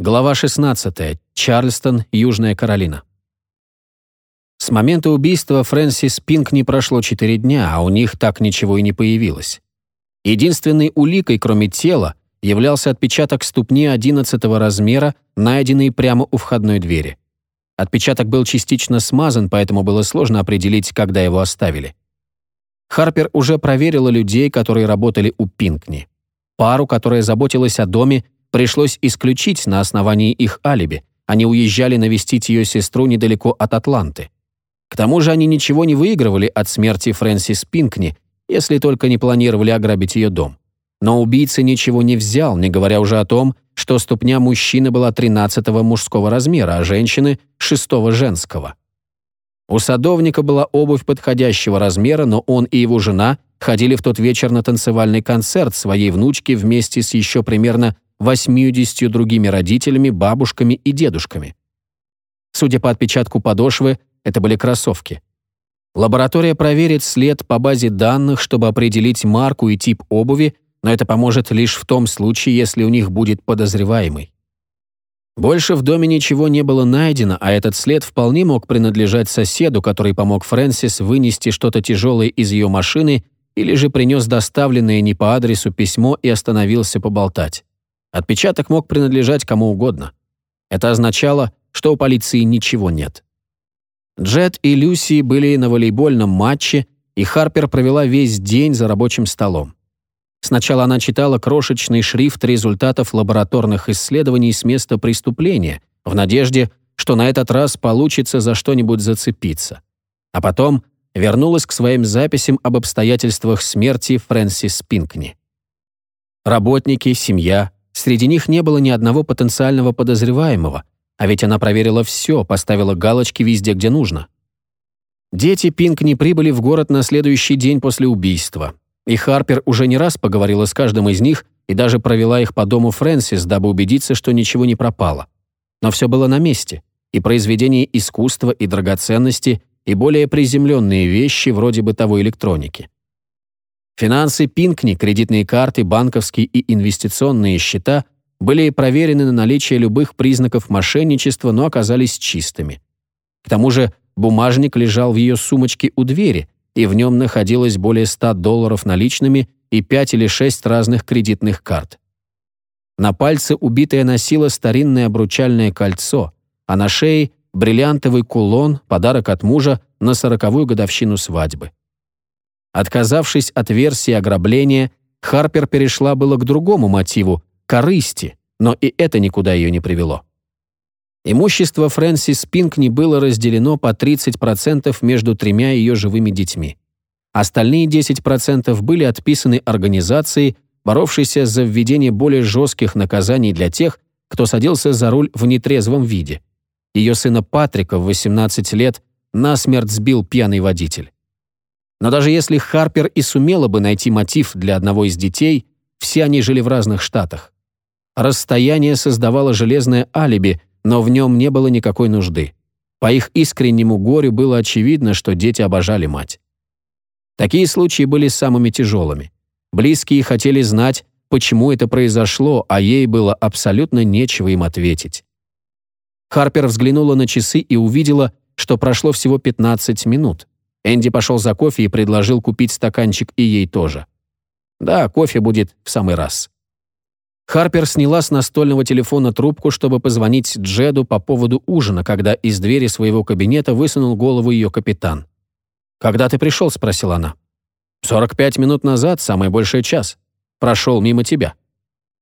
Глава 16. Чарльстон, Южная Каролина. С момента убийства Фрэнсис Пинк не прошло 4 дня, а у них так ничего и не появилось. Единственной уликой, кроме тела, являлся отпечаток ступни 11 размера, найденный прямо у входной двери. Отпечаток был частично смазан, поэтому было сложно определить, когда его оставили. Харпер уже проверила людей, которые работали у Пинкни. Пару, которая заботилась о доме пришлось исключить на основании их алиби. Они уезжали навестить ее сестру недалеко от Атланты. К тому же они ничего не выигрывали от смерти Фрэнсис Пинкни, если только не планировали ограбить ее дом. Но убийца ничего не взял, не говоря уже о том, что ступня мужчины была 13-го мужского размера, а женщины — 6-го женского. У садовника была обувь подходящего размера, но он и его жена ходили в тот вечер на танцевальный концерт своей внучки вместе с еще примерно 80 другими родителями, бабушками и дедушками. Судя по отпечатку подошвы, это были кроссовки. Лаборатория проверит след по базе данных, чтобы определить марку и тип обуви, но это поможет лишь в том случае, если у них будет подозреваемый. Больше в доме ничего не было найдено, а этот след вполне мог принадлежать соседу, который помог Фрэнсис вынести что-то тяжелое из ее машины или же принес доставленное не по адресу письмо и остановился поболтать. Отпечаток мог принадлежать кому угодно. Это означало, что у полиции ничего нет. Джет и Люси были на волейбольном матче, и Харпер провела весь день за рабочим столом. Сначала она читала крошечный шрифт результатов лабораторных исследований с места преступления, в надежде, что на этот раз получится за что-нибудь зацепиться. А потом вернулась к своим записям об обстоятельствах смерти Фрэнсис Пинкни. Работники, семья, Среди них не было ни одного потенциального подозреваемого, а ведь она проверила все, поставила галочки везде, где нужно. Дети Пинк не прибыли в город на следующий день после убийства, и Харпер уже не раз поговорила с каждым из них и даже провела их по дому Фрэнсис, дабы убедиться, что ничего не пропало. Но все было на месте, и произведения искусства, и драгоценности, и более приземленные вещи вроде бытовой электроники. Финансы Пинкни, кредитные карты, банковские и инвестиционные счета были проверены на наличие любых признаков мошенничества, но оказались чистыми. К тому же бумажник лежал в ее сумочке у двери, и в нем находилось более 100 долларов наличными и 5 или 6 разных кредитных карт. На пальце убитая носила старинное обручальное кольцо, а на шее — бриллиантовый кулон, подарок от мужа на сороковую годовщину свадьбы. Отказавшись от версии ограбления, Харпер перешла было к другому мотиву – корысти, но и это никуда ее не привело. Имущество Фрэнсис Пинкни было разделено по 30% между тремя ее живыми детьми. Остальные 10% были отписаны организации, боровшейся за введение более жестких наказаний для тех, кто садился за руль в нетрезвом виде. Ее сына Патрика в 18 лет насмерть сбил пьяный водитель. Но даже если Харпер и сумела бы найти мотив для одного из детей, все они жили в разных штатах. Расстояние создавало железное алиби, но в нем не было никакой нужды. По их искреннему горю было очевидно, что дети обожали мать. Такие случаи были самыми тяжелыми. Близкие хотели знать, почему это произошло, а ей было абсолютно нечего им ответить. Харпер взглянула на часы и увидела, что прошло всего 15 минут. Энди пошел за кофе и предложил купить стаканчик и ей тоже. Да, кофе будет в самый раз. Харпер сняла с настольного телефона трубку, чтобы позвонить Джеду по поводу ужина, когда из двери своего кабинета высунул голову ее капитан. «Когда ты пришел?» — спросила она. «Сорок пять минут назад, самый больший час. Прошел мимо тебя».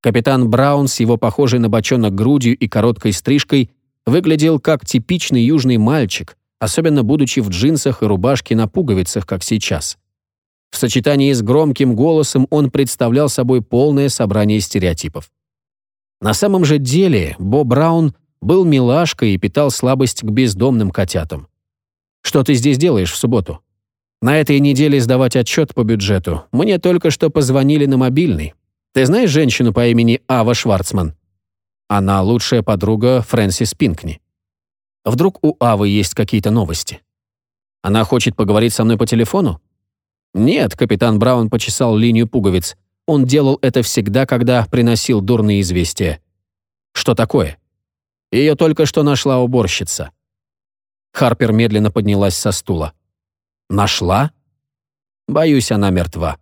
Капитан Браун с его похожей на бочонок грудью и короткой стрижкой выглядел как типичный южный мальчик, особенно будучи в джинсах и рубашке на пуговицах, как сейчас. В сочетании с громким голосом он представлял собой полное собрание стереотипов. На самом же деле Бо Браун был милашкой и питал слабость к бездомным котятам. «Что ты здесь делаешь в субботу?» «На этой неделе сдавать отчет по бюджету. Мне только что позвонили на мобильный. Ты знаешь женщину по имени Ава Шварцман?» Она лучшая подруга Фрэнсис Пинкни. Вдруг у Авы есть какие-то новости? Она хочет поговорить со мной по телефону? Нет, капитан Браун почесал линию пуговиц. Он делал это всегда, когда приносил дурные известия. Что такое? Ее только что нашла уборщица». Харпер медленно поднялась со стула. «Нашла?» «Боюсь, она мертва».